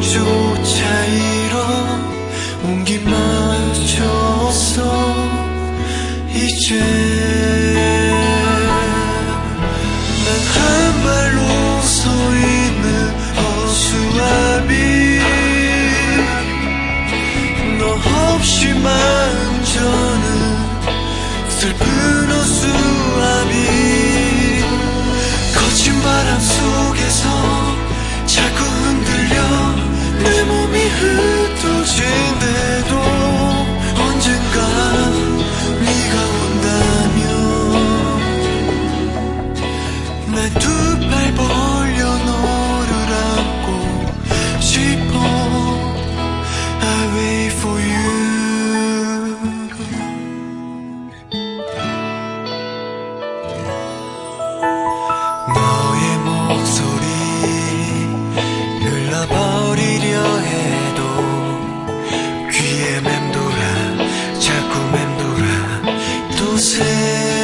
약초 차이로 온기 맞춰서 이제 난한 발로 서 있는 허수아비. 너 없이만 저는 슬픈 허수아비. 거친 바람 속에서 você.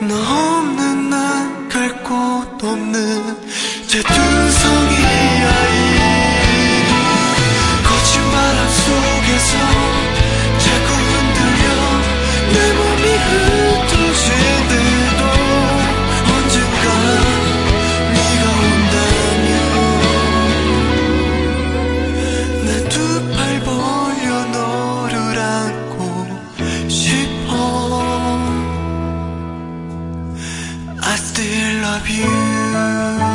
너 없는 날갈곳 없는 제둔성이 I still love you.